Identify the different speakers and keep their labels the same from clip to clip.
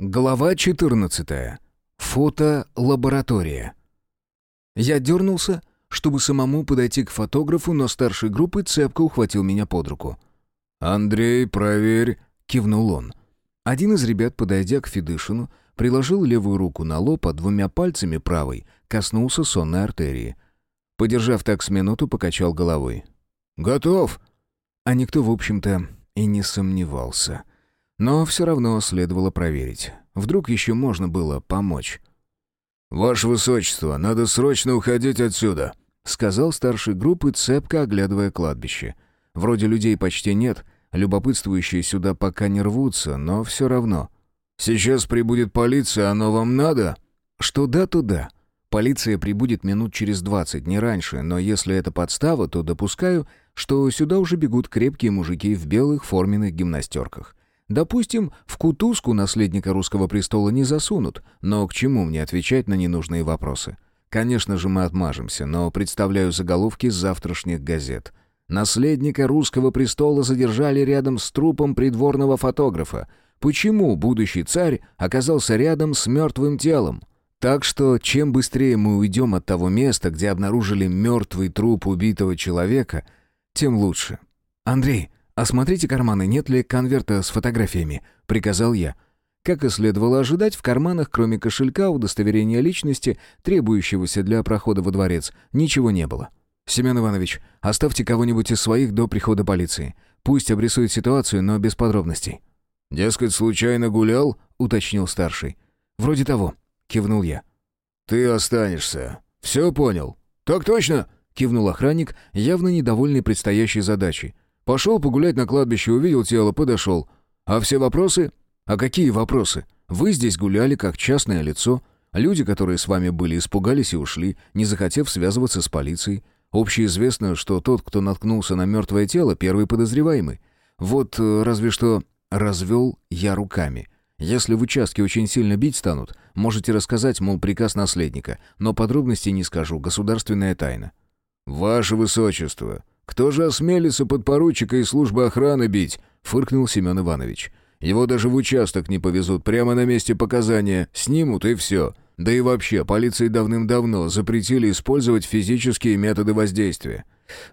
Speaker 1: Глава 14. Фотолаборатория. Я дернулся, чтобы самому подойти к фотографу, но старший группы цепко ухватил меня под руку.
Speaker 2: «Андрей, проверь», —
Speaker 1: кивнул он. Один из ребят, подойдя к Федышину, приложил левую руку на лоб, а двумя пальцами правой коснулся сонной артерии. Подержав так с минуту, покачал головой.
Speaker 2: «Готов!»
Speaker 1: А никто, в общем-то, и не сомневался. Но все равно следовало проверить. Вдруг еще можно было помочь.
Speaker 2: «Ваше Высочество, надо срочно уходить отсюда», —
Speaker 1: сказал старший группы, цепко оглядывая кладбище. «Вроде людей почти нет, любопытствующие сюда пока не рвутся, но все равно».
Speaker 2: «Сейчас прибудет полиция, оно вам надо?»
Speaker 1: «Что да, то да. Полиция прибудет минут через двадцать, не раньше, но если это подстава, то допускаю, что сюда уже бегут крепкие мужики в белых форменных гимнастерках. Допустим, в кутузку наследника русского престола не засунут, но к чему мне отвечать на ненужные вопросы? Конечно же, мы отмажемся, но представляю заголовки завтрашних газет. Наследника русского престола задержали рядом с трупом придворного фотографа. Почему будущий царь оказался рядом с мертвым телом? Так что, чем быстрее мы уйдем от того места, где обнаружили мертвый труп убитого человека, тем лучше. Андрей, «Осмотрите карманы, нет ли конверта с фотографиями», — приказал я. Как и следовало ожидать, в карманах, кроме кошелька, удостоверения личности, требующегося для прохода во дворец, ничего не было. «Семен Иванович, оставьте кого-нибудь из своих до прихода полиции. Пусть обрисует ситуацию, но без подробностей».
Speaker 2: «Дескать, случайно гулял?» — уточнил старший.
Speaker 1: «Вроде того», — кивнул я.
Speaker 2: «Ты останешься. Все понял?»
Speaker 1: «Так точно!» — кивнул охранник, явно недовольный предстоящей задачей.
Speaker 2: Пошел погулять на кладбище, увидел тело, подошел. А все вопросы?
Speaker 1: А какие вопросы? Вы здесь гуляли как частное лицо. Люди, которые с вами были, испугались и ушли, не захотев связываться с полицией. Общеизвестно, что тот, кто наткнулся на мертвое тело, первый подозреваемый. Вот э, разве что развел я руками. Если в участке очень сильно бить станут, можете рассказать, мол, приказ наследника, но подробностей не скажу, государственная тайна.
Speaker 2: «Ваше Высочество, «Кто же осмелится подпоручика из службы охраны бить?» — фыркнул Семен Иванович. «Его даже в участок не повезут, прямо на месте показания, снимут и все. Да и вообще, полиции давным-давно запретили использовать физические методы воздействия».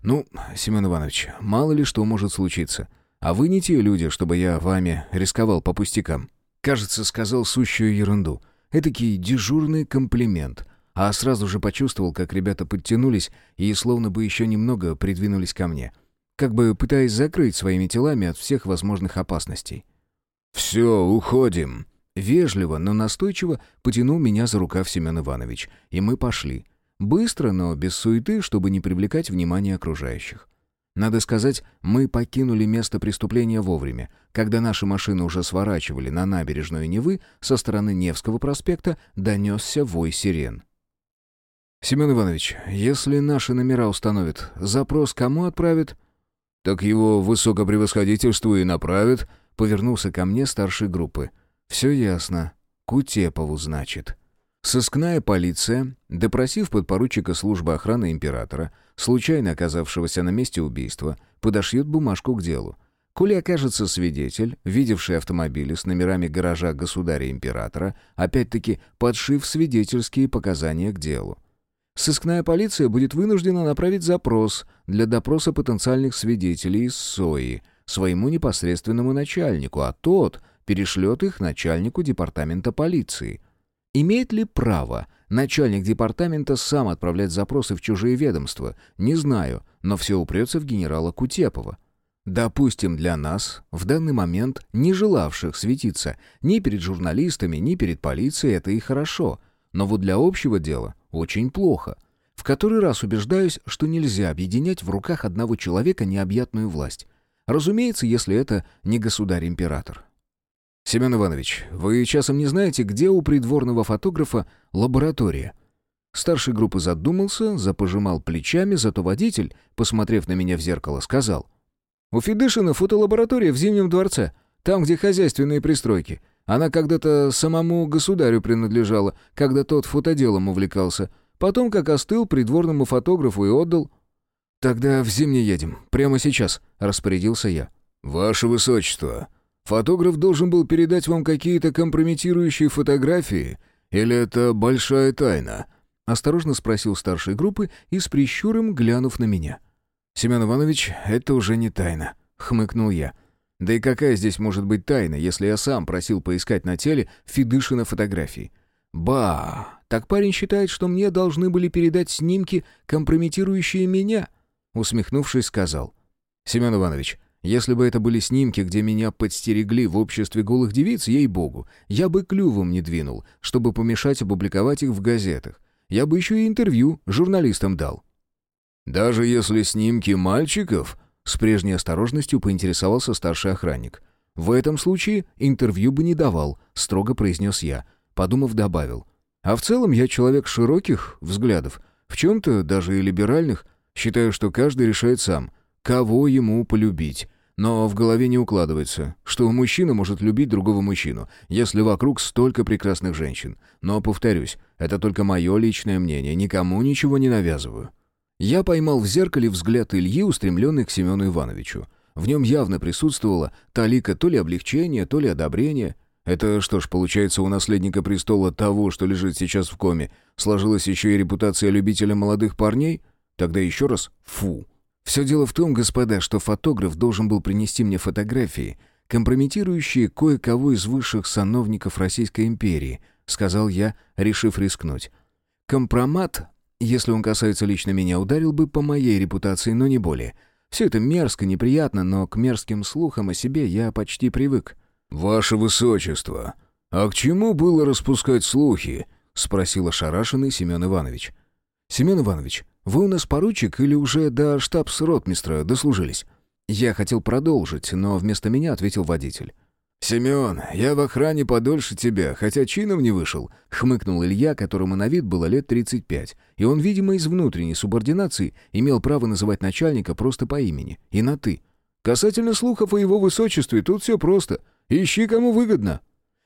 Speaker 1: «Ну, Семен Иванович, мало ли что может случиться. А вы не те люди, чтобы я вами рисковал по пустякам». Кажется, сказал сущую ерунду. Этакий дежурный комплимент — а сразу же почувствовал, как ребята подтянулись и словно бы еще немного придвинулись ко мне, как бы пытаясь закрыть своими телами от всех возможных опасностей.
Speaker 2: «Все, уходим!»
Speaker 1: Вежливо, но настойчиво потянул меня за рукав Семен Иванович, и мы пошли. Быстро, но без суеты, чтобы не привлекать внимание окружающих. Надо сказать, мы покинули место преступления вовремя. Когда наши машины уже сворачивали на набережную Невы, со стороны Невского проспекта донесся вой сирен. «Семен Иванович, если наши номера установят, запрос кому отправят?»
Speaker 2: «Так его высокопревосходительству и направят», —
Speaker 1: повернулся ко мне старшей группы. «Все ясно. Кутепову, значит». Сыскная полиция, допросив подпоручика службы охраны императора, случайно оказавшегося на месте убийства, подошьет бумажку к делу. Коли окажется свидетель, видевший автомобили с номерами гаража государя-императора, опять-таки подшив свидетельские показания к делу. Сыскная полиция будет вынуждена направить запрос для допроса потенциальных свидетелей из СОИ своему непосредственному начальнику, а тот перешлет их начальнику департамента полиции. Имеет ли право начальник департамента сам отправлять запросы в чужие ведомства? Не знаю, но все упрется в генерала Кутепова. Допустим, для нас, в данный момент не желавших светиться ни перед журналистами, ни перед полицией, это и хорошо. Но вот для общего дела очень плохо. В который раз убеждаюсь, что нельзя объединять в руках одного человека необъятную власть. Разумеется, если это не государь-император. «Семен Иванович, вы часом не знаете, где у придворного фотографа лаборатория?» Старший группы задумался, запожимал плечами, зато водитель, посмотрев на меня в зеркало, сказал. «У Федышина фотолаборатория в Зимнем дворце, там, где хозяйственные пристройки. Она когда-то самому государю принадлежала, когда тот фотоделом увлекался. Потом, как остыл, придворному фотографу и отдал. «Тогда в зимний едем, прямо сейчас», — распорядился я.
Speaker 2: «Ваше высочество, Фотограф должен был передать вам какие-то компрометирующие фотографии? Или это большая тайна?»
Speaker 1: Осторожно спросил старший группы и с прищуром глянув на меня. «Семен Иванович, это уже не тайна», — хмыкнул я. «Да и какая здесь может быть тайна, если я сам просил поискать на теле Федышина фотографии? Ба, так парень считает, что мне должны были передать снимки, компрометирующие меня?» Усмехнувшись, сказал. «Семен Иванович, если бы это были снимки, где меня подстерегли в обществе голых девиц, ей-богу, я бы клювом не двинул, чтобы помешать опубликовать их в газетах. Я бы еще и интервью журналистам дал».
Speaker 2: «Даже если снимки мальчиков?» С прежней осторожностью поинтересовался старший охранник.
Speaker 1: «В этом случае интервью бы не давал», — строго произнес я. Подумав, добавил. «А в целом я человек широких взглядов, в чем-то даже и либеральных. Считаю, что каждый решает сам, кого ему полюбить. Но в голове не укладывается, что мужчина может любить другого мужчину, если вокруг столько прекрасных женщин. Но, повторюсь, это только мое личное мнение, никому ничего не навязываю. Я поймал в зеркале взгляд Ильи, устремленный к Семену Ивановичу. В нем явно присутствовала талика то ли облегчения, то ли одобрения. Это что ж, получается, у наследника престола того, что лежит сейчас в коме, сложилась еще и репутация любителя молодых парней? Тогда еще раз фу. Все дело в том, господа, что фотограф должен был принести мне фотографии, компрометирующие кое-кого из высших сановников Российской империи, сказал я, решив рискнуть. Компромат, если он касается лично меня, ударил бы по моей репутации, но не более. Все это мерзко, неприятно, но к мерзким слухам о себе я почти привык.
Speaker 2: «Ваше высочество, а к чему было распускать слухи?» — спросил ошарашенный Семен Иванович.
Speaker 1: «Семен Иванович, вы у нас поручик или уже до штабс-ротмистра дослужились?» Я хотел продолжить, но вместо меня ответил водитель.
Speaker 2: «Семен, я в охране подольше тебя, хотя чином не вышел», — хмыкнул Илья, которому на вид было лет 35, и он, видимо, из внутренней субординации имел право называть начальника просто по имени и на «ты». «Касательно слухов о его высочестве, тут все просто. Ищи, кому выгодно».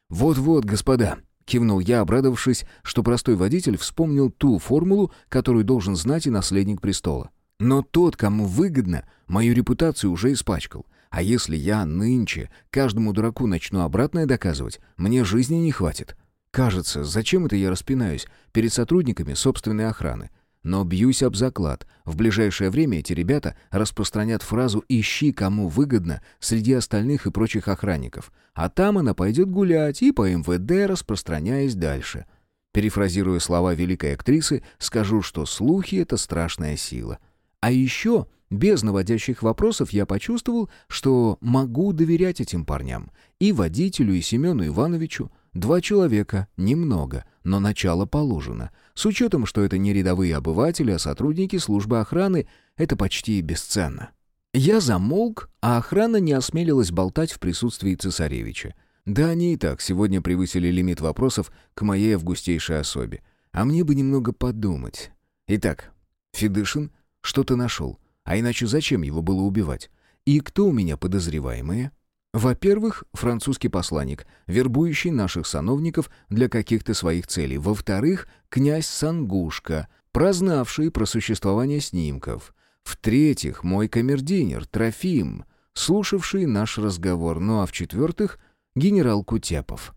Speaker 1: «Вот-вот, господа, Кивнул я, обрадовавшись, что простой водитель вспомнил ту формулу, которую должен знать и наследник престола. Но тот, кому выгодно, мою репутацию уже испачкал. А если я нынче каждому дураку начну обратное доказывать, мне жизни не хватит. Кажется, зачем это я распинаюсь перед сотрудниками собственной охраны? Но бьюсь об заклад. В ближайшее время эти ребята распространят фразу «ищи, кому выгодно» среди остальных и прочих охранников. А там она пойдет гулять и по МВД, распространяясь дальше. Перефразируя слова великой актрисы, скажу, что слухи — это страшная сила. А еще, без наводящих вопросов, я почувствовал, что могу доверять этим парням. И водителю, и Семену Ивановичу. Два человека, немного, но начало положено. С учетом, что это не рядовые обыватели, а сотрудники службы охраны, это почти бесценно. Я замолк, а охрана не осмелилась болтать в присутствии цесаревича. Да они и так сегодня превысили лимит вопросов к моей августейшей особе. А мне бы немного подумать. Итак, Федышин что-то нашел. А иначе зачем его было убивать? И кто у меня подозреваемые? Во-первых, французский посланник, вербующий наших сановников для каких-то своих целей. Во-вторых, князь Сангушка, прознавший про существование снимков. В-третьих, мой камердинер Трофим, слушавший наш разговор. Ну а в-четвертых, генерал Кутепов.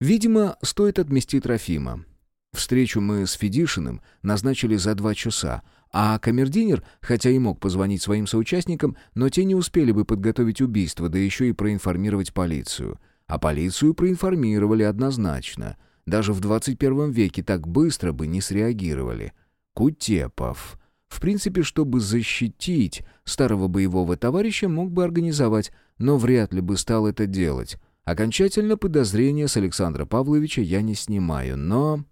Speaker 1: Видимо, стоит отмести Трофима. Встречу мы с Федишиным назначили за два часа, а камердинер, хотя и мог позвонить своим соучастникам, но те не успели бы подготовить убийство, да еще и проинформировать полицию. А полицию проинформировали однозначно. Даже в 21 веке так быстро бы не среагировали. Кутепов. В принципе, чтобы защитить старого боевого товарища, мог бы организовать, но вряд ли бы стал это делать. Окончательно подозрения с Александра Павловича я не снимаю, но...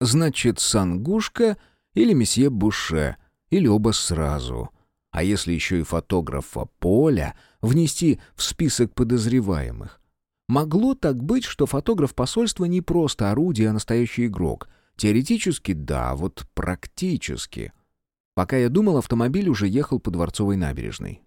Speaker 1: Значит, Сангушка или месье Буше, или оба сразу. А если еще и фотографа Поля внести в список подозреваемых? Могло так быть, что фотограф посольства не просто орудие, а настоящий игрок. Теоретически да, вот практически. Пока я думал, автомобиль уже ехал по Дворцовой набережной.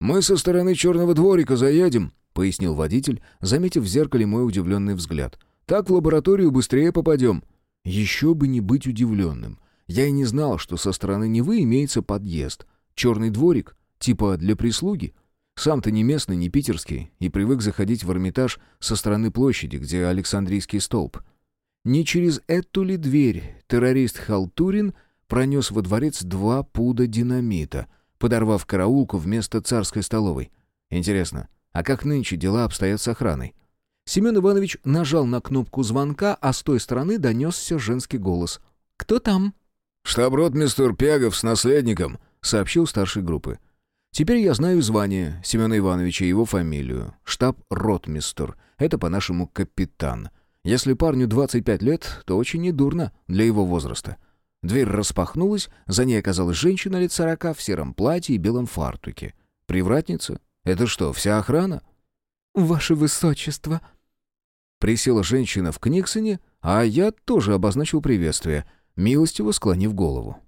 Speaker 2: «Мы со стороны Черного дворика заедем», — пояснил водитель, заметив в зеркале мой удивленный взгляд. «Так в лабораторию быстрее попадем».
Speaker 1: Еще бы не быть удивленным. Я и не знал, что со стороны Невы имеется подъезд. Черный дворик? Типа для прислуги? Сам-то не местный, не питерский, и привык заходить в Эрмитаж со стороны площади, где Александрийский столб. Не через эту ли дверь террорист Халтурин пронес во дворец два пуда динамита, подорвав караулку вместо царской столовой? Интересно, а как нынче дела обстоят с охраной? Семен Иванович нажал на кнопку звонка, а с той стороны донесся женский голос. «Кто там?»
Speaker 2: «Штаб-ротмистр Пягов с наследником», —
Speaker 1: сообщил старший группы. Теперь я знаю звание Семена Ивановича и его фамилию. Штаб-ротмистр. Это по-нашему капитан. Если парню 25 лет, то очень недурно для его возраста. Дверь распахнулась, за ней оказалась женщина лет сорока в сером платье и белом фартуке. Привратница? Это что, вся охрана?
Speaker 3: «Ваше высочество!»
Speaker 1: Присела женщина в Книксоне, а я тоже обозначил приветствие, милостиво склонив голову.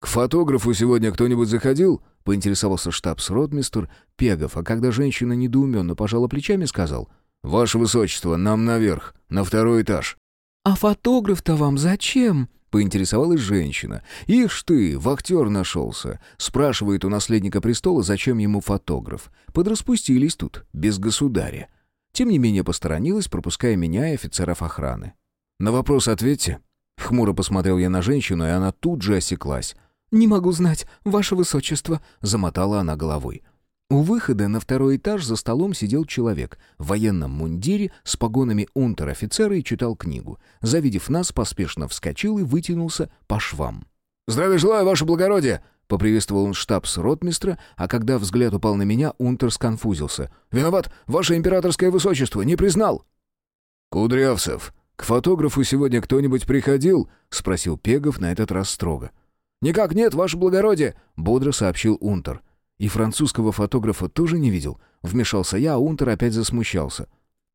Speaker 2: «К фотографу сегодня кто-нибудь заходил?»
Speaker 1: поинтересовался штабс-ротмистр Пегов, а когда женщина недоуменно пожала плечами, сказал
Speaker 2: «Ваше высочество, нам наверх, на второй этаж».
Speaker 3: «А фотограф-то вам зачем?»
Speaker 1: — поинтересовалась женщина. «Ишь ты, вахтер нашелся!» — спрашивает у наследника престола, зачем ему фотограф. Подраспустились тут, без государя. Тем не менее посторонилась, пропуская меня и офицеров охраны. «На вопрос ответьте». Хмуро посмотрел я на женщину, и она тут же осеклась.
Speaker 3: «Не могу знать, ваше высочество», — замотала она головой.
Speaker 1: У выхода на второй этаж за столом сидел человек в военном мундире с погонами унтер-офицера и читал книгу. Завидев нас, поспешно вскочил и вытянулся по швам.
Speaker 2: «Здравия желаю, ваше благородие!»
Speaker 1: — поприветствовал он штабс-ротмистра, а когда взгляд упал на меня, унтер сконфузился.
Speaker 2: «Виноват, ваше императорское высочество, не признал!»
Speaker 1: «Кудрявцев, к фотографу сегодня кто-нибудь приходил?» — спросил Пегов на этот раз строго.
Speaker 2: «Никак нет, ваше благородие!»
Speaker 1: — бодро сообщил Унтер. «И французского фотографа тоже не видел?» Вмешался я, а Унтер опять засмущался.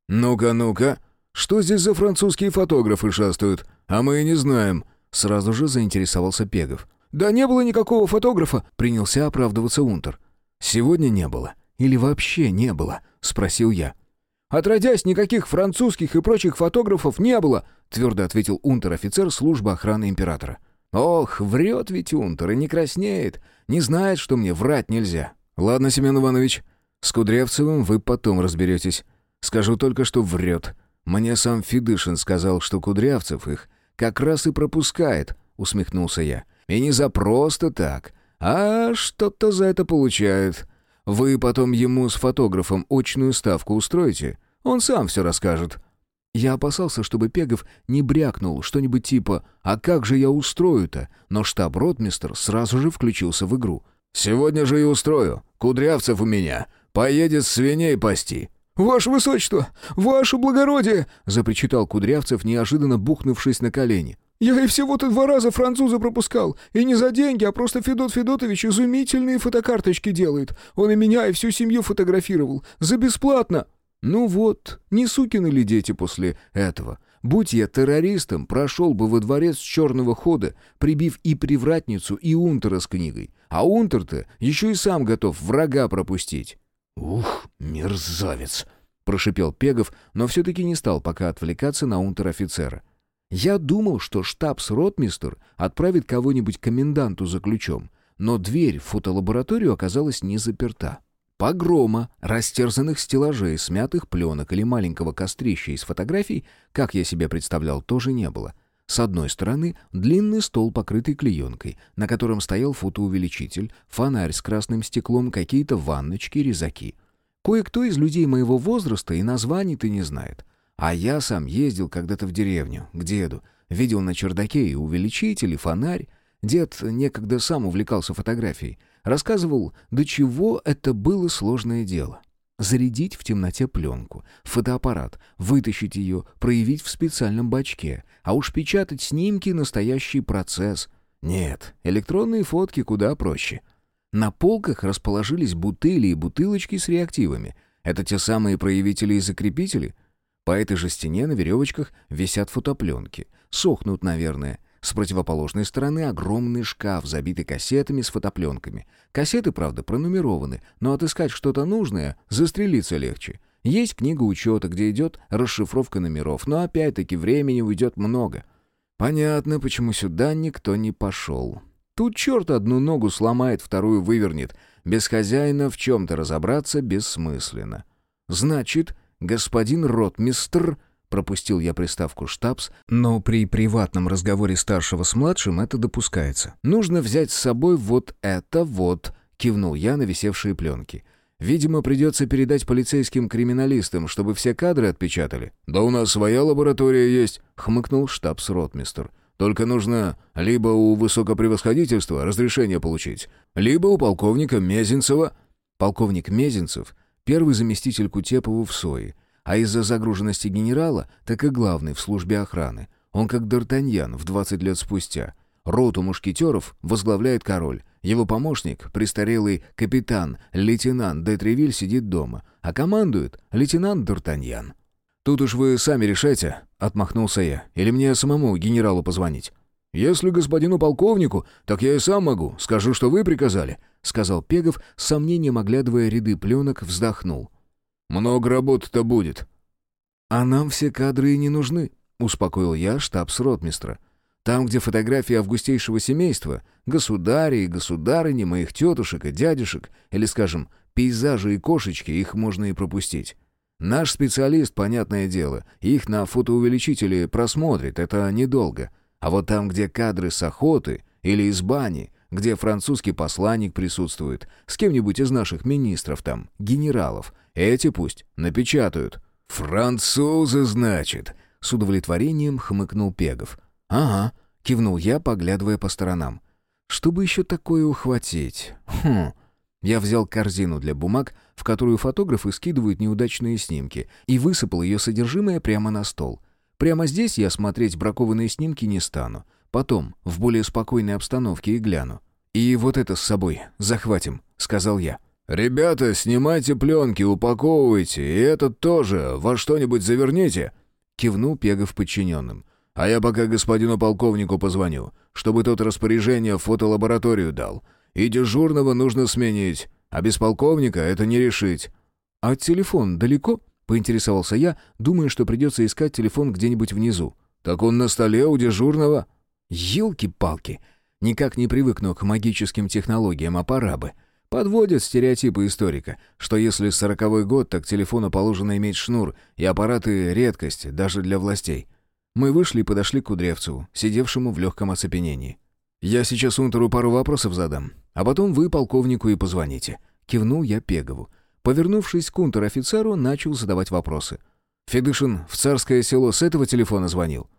Speaker 2: «Ну-ка, ну-ка, что здесь за французские фотографы шастают? А мы и не знаем!»
Speaker 1: Сразу же заинтересовался Пегов.
Speaker 2: «Да не было никакого фотографа!»
Speaker 1: — принялся оправдываться Унтер. «Сегодня не было. Или вообще не было?» — спросил я.
Speaker 2: «Отродясь, никаких французских и прочих фотографов не было!» — твердо ответил унтер-офицер службы охраны императора.
Speaker 1: Ох, врет ведь Унтер и не краснеет. Не знает, что мне врать нельзя. Ладно, Семен Иванович, с Кудрявцевым вы потом разберетесь. Скажу только, что врет. Мне сам Федышин сказал, что Кудрявцев их как раз и пропускает, усмехнулся я. И не за просто так, а что-то за это получает. Вы потом ему с фотографом очную ставку устроите? Он сам все расскажет. Я опасался, чтобы Пегов не брякнул что-нибудь типа «А как же я устрою-то?», но штаб-ротмистр сразу же включился в игру.
Speaker 2: «Сегодня же и устрою. Кудрявцев у меня. Поедет свиней пасти».
Speaker 3: «Ваше высочество! Ваше благородие!»
Speaker 1: — запричитал Кудрявцев, неожиданно бухнувшись на колени.
Speaker 3: «Я и всего-то два раза француза пропускал. И не за деньги, а просто Федот Федотович изумительные фотокарточки делает. Он и меня, и всю семью фотографировал. За бесплатно!»
Speaker 1: Ну вот, не сукины ли дети после этого? Будь я террористом, прошел бы во дворец черного хода, прибив и привратницу, и унтера с книгой. А унтер-то еще и сам готов врага пропустить.
Speaker 2: «Ух, мерзавец!»
Speaker 1: — прошипел Пегов, но все-таки не стал пока отвлекаться на унтер-офицера. Я думал, что штабс-ротмистер отправит кого-нибудь коменданту за ключом, но дверь в фотолабораторию оказалась не заперта. Погрома, растерзанных стеллажей, смятых пленок или маленького кострища из фотографий, как я себе представлял, тоже не было. С одной стороны, длинный стол, покрытый клеенкой, на котором стоял фотоувеличитель, фонарь с красным стеклом, какие-то ванночки, резаки. Кое-кто из людей моего возраста и названий-то не знает. А я сам ездил когда-то в деревню, к деду, видел на чердаке и увеличитель, и фонарь. Дед некогда сам увлекался фотографией — Рассказывал, до чего это было сложное дело. Зарядить в темноте пленку, фотоаппарат, вытащить ее, проявить в специальном бачке, а уж печатать снимки — настоящий процесс. Нет, электронные фотки куда проще. На полках расположились бутыли и бутылочки с реактивами. Это те самые проявители и закрепители? По этой же стене на веревочках висят фотопленки. Сохнут, наверное. С противоположной стороны огромный шкаф, забитый кассетами с фотопленками. Кассеты, правда, пронумерованы, но отыскать что-то нужное застрелиться легче. Есть книга учета, где идет расшифровка номеров, но опять-таки времени уйдет много. Понятно, почему сюда никто не пошел. Тут черт одну ногу сломает, вторую вывернет. Без хозяина в чем-то разобраться бессмысленно. Значит, господин ротмистр пропустил я приставку «штабс», но при приватном разговоре старшего с младшим это допускается. «Нужно взять с собой вот это вот», — кивнул я на висевшие пленки. «Видимо, придется передать полицейским криминалистам, чтобы все кадры отпечатали».
Speaker 2: «Да у нас своя лаборатория есть», — хмыкнул штабс-ротмистр. «Только нужно либо у высокопревосходительства разрешение получить, либо у полковника Мезенцева».
Speaker 1: Полковник Мезенцев — первый заместитель Кутепова в СОИ, а из-за загруженности генерала, так и главный в службе охраны. Он как Д'Артаньян в 20 лет спустя. Роту мушкетеров возглавляет король. Его помощник, престарелый капитан, лейтенант де Тревиль сидит дома, а командует лейтенант Д'Артаньян. «Тут уж вы сами решайте», — отмахнулся я. «Или мне самому генералу позвонить?»
Speaker 2: «Если господину полковнику, так я и сам могу. Скажу, что вы приказали», —
Speaker 1: сказал Пегов, с сомнением оглядывая ряды пленок, вздохнул.
Speaker 2: Много работы-то будет».
Speaker 1: «А нам все кадры и не нужны», — успокоил я штабс-ротмистра. «Там, где фотографии августейшего семейства, государи и государыни, моих тетушек и дядюшек, или, скажем, пейзажи и кошечки, их можно и пропустить. Наш специалист, понятное дело, их на фотоувеличителе просмотрит, это недолго. А вот там, где кадры с охоты или из бани, где французский посланник присутствует, с кем-нибудь из наших министров там, генералов, эти пусть напечатают».
Speaker 2: «Французы, значит?» — с удовлетворением хмыкнул Пегов.
Speaker 1: «Ага», — кивнул я, поглядывая по сторонам. «Чтобы еще такое ухватить? Хм...» Я взял корзину для бумаг, в которую фотографы скидывают неудачные снимки, и высыпал ее содержимое прямо на стол. Прямо здесь я смотреть бракованные снимки не стану. Потом, в более спокойной обстановке и гляну. «И вот это с собой захватим», — сказал я.
Speaker 2: «Ребята, снимайте пленки, упаковывайте, и этот тоже во что-нибудь заверните», — кивнул Пегов подчиненным. «А я пока господину полковнику позвоню, чтобы тот распоряжение в фотолабораторию дал. И дежурного нужно сменить, а без полковника это не решить».
Speaker 1: «А телефон далеко?» — поинтересовался я, думая, что придется искать телефон где-нибудь внизу.
Speaker 2: «Так он на столе у дежурного».
Speaker 1: «Елки-палки! Никак не привыкну к магическим технологиям, а пора бы». Подводят стереотипы историка, что если сороковой год, так телефону положено иметь шнур, и аппараты — редкость, даже для властей. Мы вышли и подошли к Кудревцеву, сидевшему в легком оцепенении. «Я сейчас Унтеру пару вопросов задам, а потом вы полковнику и позвоните». Кивнул я Пегову. Повернувшись к унтер-офицеру, начал задавать вопросы. «Федышин в царское село с этого телефона звонил?»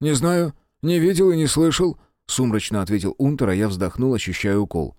Speaker 2: «Не знаю, не видел и не слышал», —
Speaker 1: сумрачно ответил унтер, а я вздохнул, ощущая укол.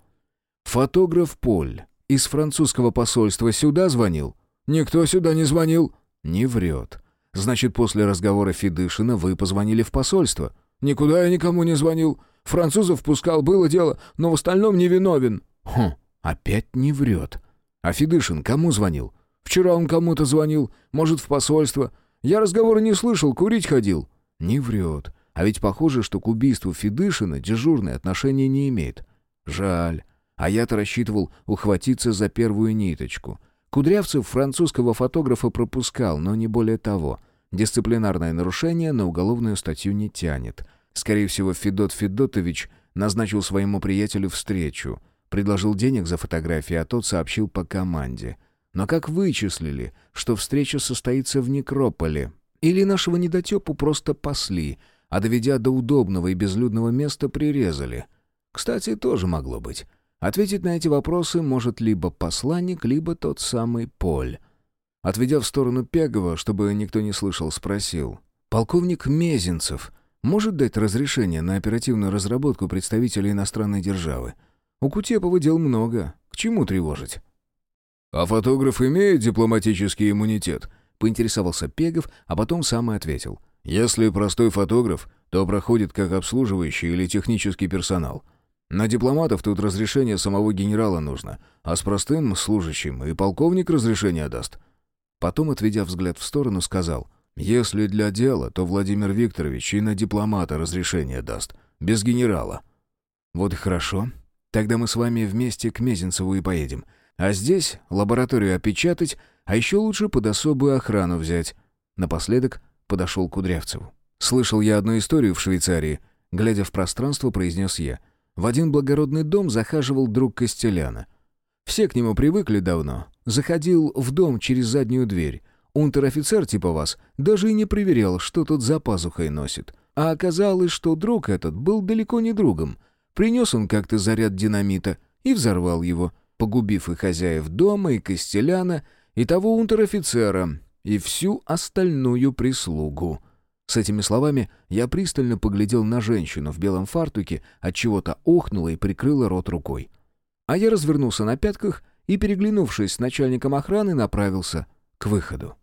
Speaker 1: Фотограф Поль из французского посольства сюда звонил?
Speaker 2: Никто сюда не звонил.
Speaker 1: Не врет. Значит, после разговора Федышина вы позвонили в посольство?
Speaker 2: Никуда я никому не звонил. Французов пускал, было дело, но в остальном не виновен.
Speaker 1: Хм, опять не врет. А Федышин кому звонил?
Speaker 2: Вчера он кому-то звонил, может, в посольство. Я разговора не слышал, курить ходил.
Speaker 1: Не врет. А ведь похоже, что к убийству Федышина дежурное отношение не имеет. Жаль. А я-то рассчитывал ухватиться за первую ниточку. Кудрявцев французского фотографа пропускал, но не более того. Дисциплинарное нарушение на уголовную статью не тянет. Скорее всего, Федот Федотович назначил своему приятелю встречу. Предложил денег за фотографии, а тот сообщил по команде. Но как вычислили, что встреча состоится в некрополе? Или нашего недотепу просто пасли, а доведя до удобного и безлюдного места, прирезали? Кстати, тоже могло быть. Ответить на эти вопросы может либо посланник, либо тот самый Поль. Отведя в сторону Пегова, чтобы никто не слышал, спросил. «Полковник Мезенцев может дать разрешение на оперативную разработку представителей иностранной державы? У Кутепова дел много. К чему тревожить?»
Speaker 2: «А фотограф имеет дипломатический иммунитет?»
Speaker 1: — поинтересовался Пегов, а потом сам и ответил.
Speaker 2: «Если простой фотограф, то проходит как обслуживающий или технический персонал. На дипломатов тут разрешение самого генерала нужно, а с простым служащим и полковник разрешение даст».
Speaker 1: Потом, отведя взгляд в сторону, сказал,
Speaker 2: «Если для дела, то Владимир Викторович и на дипломата разрешение даст, без генерала».
Speaker 1: «Вот и хорошо. Тогда мы с вами вместе к Мезенцеву и поедем. А здесь лабораторию опечатать, а еще лучше под особую охрану взять». Напоследок подошел к Кудрявцеву. «Слышал я одну историю в Швейцарии», — глядя в пространство, произнес я — в один благородный дом захаживал друг Костеляна. Все к нему привыкли давно. Заходил в дом через заднюю дверь. Унтер-офицер типа вас даже и не проверял, что тут за пазухой носит. А оказалось, что друг этот был далеко не другом. Принес он как-то заряд динамита и взорвал его, погубив и хозяев дома, и Костеляна, и того унтер-офицера, и всю остальную прислугу. С этими словами я пристально поглядел на женщину в белом фартуке, от чего то охнула и прикрыла рот рукой. А я развернулся на пятках и, переглянувшись с начальником охраны, направился к выходу.